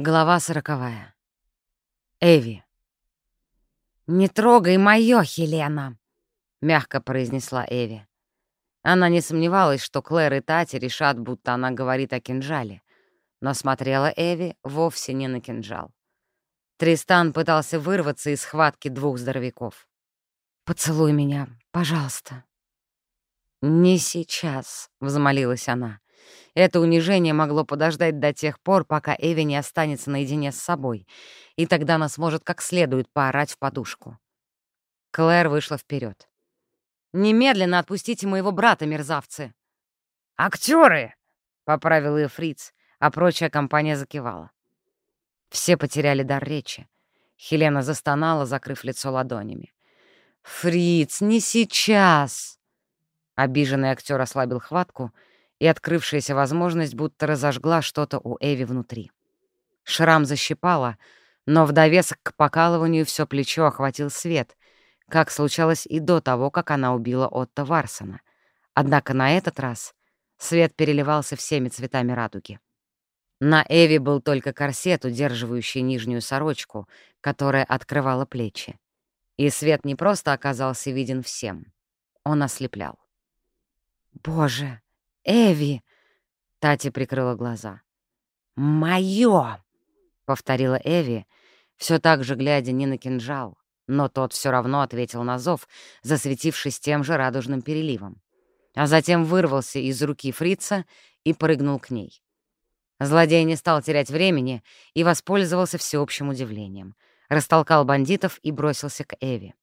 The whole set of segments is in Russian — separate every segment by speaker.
Speaker 1: Глава сороковая. Эви. «Не трогай моё, Хелена!» — мягко произнесла Эви. Она не сомневалась, что Клэр и Тати решат, будто она говорит о кинжале. Но смотрела Эви вовсе не на кинжал. Тристан пытался вырваться из схватки двух здоровяков. «Поцелуй меня, пожалуйста». «Не сейчас», — взмолилась она. Это унижение могло подождать до тех пор, пока Эви не останется наедине с собой, и тогда она сможет как следует поорать в подушку. Клэр вышла вперед. «Немедленно отпустите моего брата, мерзавцы!» «Актеры!» — поправил ее фриц, а прочая компания закивала. Все потеряли дар речи. Хелена застонала, закрыв лицо ладонями. «Фриц, не сейчас!» Обиженный актер ослабил хватку — и открывшаяся возможность будто разожгла что-то у Эви внутри. Шрам защипала, но в довесок к покалыванию все плечо охватил свет, как случалось и до того, как она убила Отто Варсона. Однако на этот раз свет переливался всеми цветами радуги. На Эви был только корсет, удерживающий нижнюю сорочку, которая открывала плечи. И свет не просто оказался виден всем, он ослеплял. «Боже!» Эви!» Тати прикрыла глаза. «Моё!» — повторила Эви, все так же глядя не на кинжал, но тот все равно ответил на зов, засветившись тем же радужным переливом. А затем вырвался из руки фрица и прыгнул к ней. Злодей не стал терять времени и воспользовался всеобщим удивлением. Растолкал бандитов и бросился к Эви.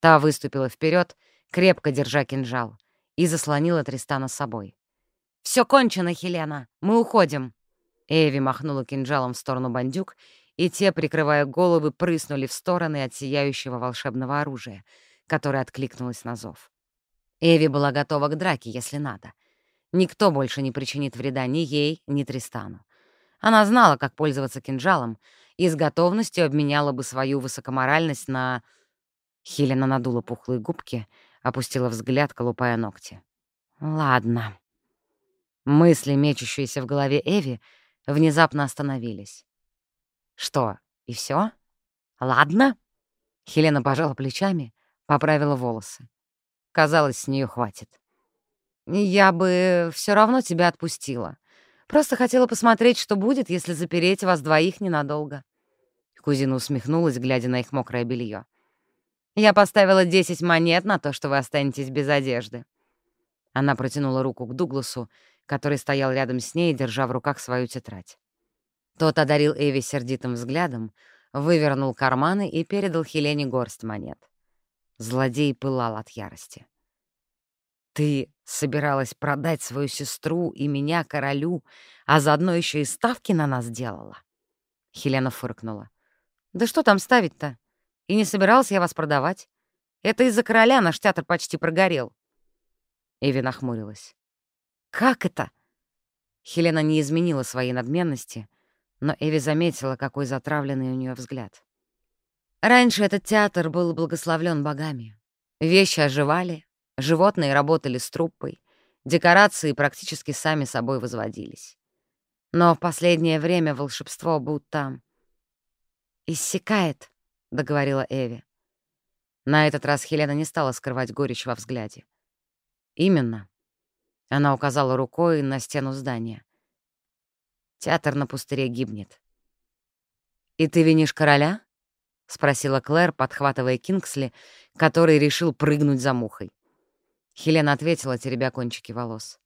Speaker 1: Та выступила вперед, крепко держа кинжал, и заслонила Тристана с собой. Все кончено, Хелена. Мы уходим». Эви махнула кинжалом в сторону бандюк, и те, прикрывая головы, прыснули в стороны от сияющего волшебного оружия, которое откликнулось на зов. Эви была готова к драке, если надо. Никто больше не причинит вреда ни ей, ни Тристану. Она знала, как пользоваться кинжалом, и с готовностью обменяла бы свою высокоморальность на... Хелена надула пухлые губки, опустила взгляд, колупая ногти. «Ладно», Мысли, мечущиеся в голове Эви, внезапно остановились. «Что, и все? Ладно?» Хелена пожала плечами, поправила волосы. Казалось, с нее хватит. «Я бы все равно тебя отпустила. Просто хотела посмотреть, что будет, если запереть вас двоих ненадолго». Кузина усмехнулась, глядя на их мокрое белье. «Я поставила десять монет на то, что вы останетесь без одежды». Она протянула руку к Дугласу, который стоял рядом с ней, держа в руках свою тетрадь. Тот одарил Эви сердитым взглядом, вывернул карманы и передал Хелене горсть монет. Злодей пылал от ярости. «Ты собиралась продать свою сестру и меня королю, а заодно еще и ставки на нас делала?» Хелена фыркнула. «Да что там ставить-то? И не собирался я вас продавать. Это из-за короля наш театр почти прогорел». Эви нахмурилась. «Как это?» Хелена не изменила своей надменности, но Эви заметила, какой затравленный у нее взгляд. Раньше этот театр был благословлен богами. Вещи оживали, животные работали с труппой, декорации практически сами собой возводились. Но в последнее время волшебство будто... «Иссякает», — договорила Эви. На этот раз Хелена не стала скрывать горечь во взгляде. «Именно. Она указала рукой на стену здания. Театр на пустыре гибнет. «И ты винишь короля?» — спросила Клэр, подхватывая Кингсли, который решил прыгнуть за мухой. Хелена ответила, теребя кончики волос.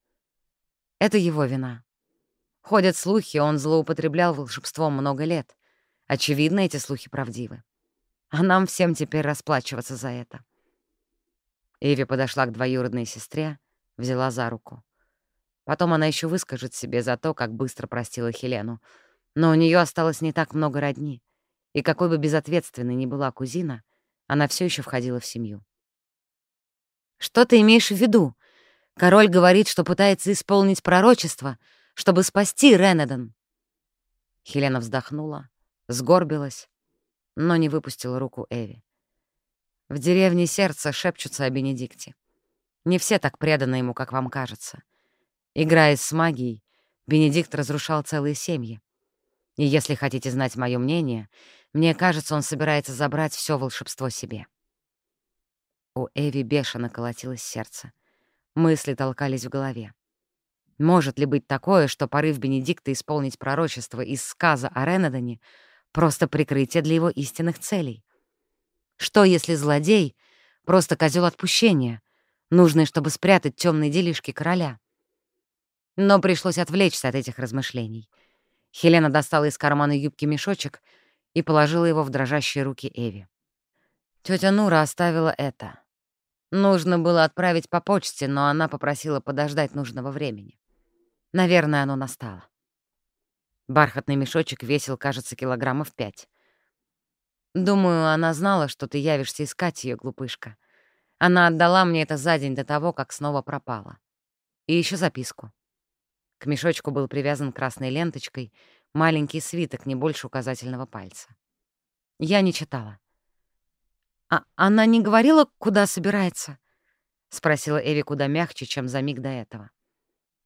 Speaker 1: «Это его вина. Ходят слухи, он злоупотреблял волшебством много лет. Очевидно, эти слухи правдивы. А нам всем теперь расплачиваться за это». Эви подошла к двоюродной сестре, взяла за руку. Потом она еще выскажет себе за то, как быстро простила Хелену. Но у нее осталось не так много родни, и какой бы безответственной ни была кузина, она все еще входила в семью. «Что ты имеешь в виду? Король говорит, что пытается исполнить пророчество, чтобы спасти Ренедон». Хелена вздохнула, сгорбилась, но не выпустила руку Эви. В деревне сердце шепчутся о Бенедикте. Не все так преданы ему, как вам кажется. Играя с магией, Бенедикт разрушал целые семьи. И если хотите знать мое мнение, мне кажется, он собирается забрать все волшебство себе. У Эви бешено колотилось сердце. Мысли толкались в голове. Может ли быть такое, что порыв Бенедикта исполнить пророчество из сказа о Ренедоне — просто прикрытие для его истинных целей? Что, если злодей — просто козел отпущения, нужный, чтобы спрятать темные делишки короля? Но пришлось отвлечься от этих размышлений. Хелена достала из кармана юбки мешочек и положила его в дрожащие руки Эви. Тетя Нура оставила это. Нужно было отправить по почте, но она попросила подождать нужного времени. Наверное, оно настало. Бархатный мешочек весил, кажется, килограммов пять. Думаю, она знала, что ты явишься искать ее, глупышка. Она отдала мне это за день до того, как снова пропала. И еще записку. К мешочку был привязан красной ленточкой маленький свиток, не больше указательного пальца. Я не читала. «А она не говорила, куда собирается?» — спросила Эви куда мягче, чем за миг до этого.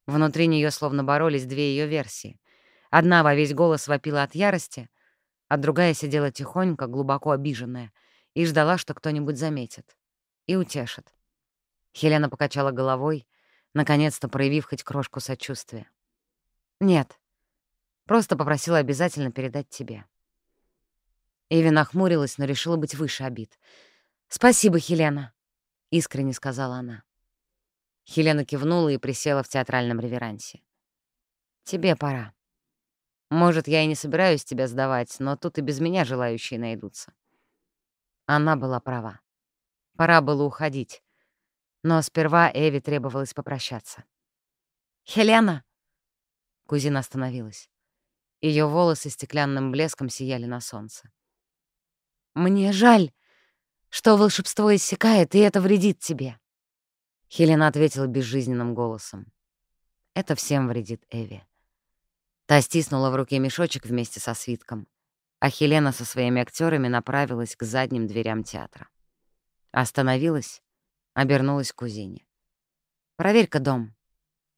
Speaker 1: Внутри нее словно боролись две ее версии. Одна во весь голос вопила от ярости, а другая сидела тихонько, глубоко обиженная, и ждала, что кто-нибудь заметит и утешит. Хелена покачала головой, наконец-то проявив хоть крошку сочувствия. «Нет, просто попросила обязательно передать тебе». Эви нахмурилась, но решила быть выше обид. «Спасибо, Хелена», — искренне сказала она. Хелена кивнула и присела в театральном реверансе. «Тебе пора. Может, я и не собираюсь тебя сдавать, но тут и без меня желающие найдутся». Она была права. Пора было уходить. Но сперва Эви требовалось попрощаться. «Хелена!» Кузина остановилась. Ее волосы стеклянным блеском сияли на солнце. «Мне жаль, что волшебство иссякает, и это вредит тебе». Хелена ответила безжизненным голосом. «Это всем вредит Эви». Та стиснула в руке мешочек вместе со свитком, а Хелена со своими актерами направилась к задним дверям театра. Остановилась, обернулась к кузине. «Проверь-ка дом.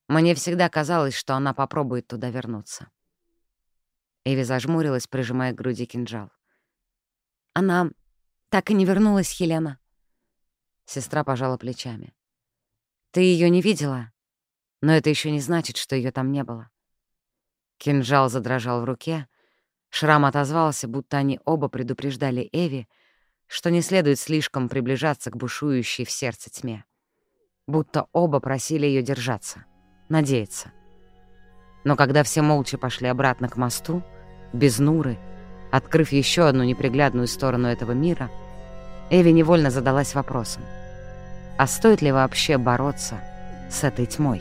Speaker 1: Мне всегда казалось, что она попробует туда вернуться». Эви зажмурилась, прижимая к груди кинжал. Она так и не вернулась, Хелена. Сестра пожала плечами. Ты ее не видела, но это еще не значит, что ее там не было. Кинжал задрожал в руке, шрам отозвался, будто они оба предупреждали Эви, что не следует слишком приближаться к бушующей в сердце тьме. Будто оба просили ее держаться, надеяться. Но когда все молча пошли обратно к мосту, без Нуры, Открыв еще одну неприглядную сторону этого мира, Эви невольно задалась вопросом, а стоит ли вообще бороться с этой тьмой?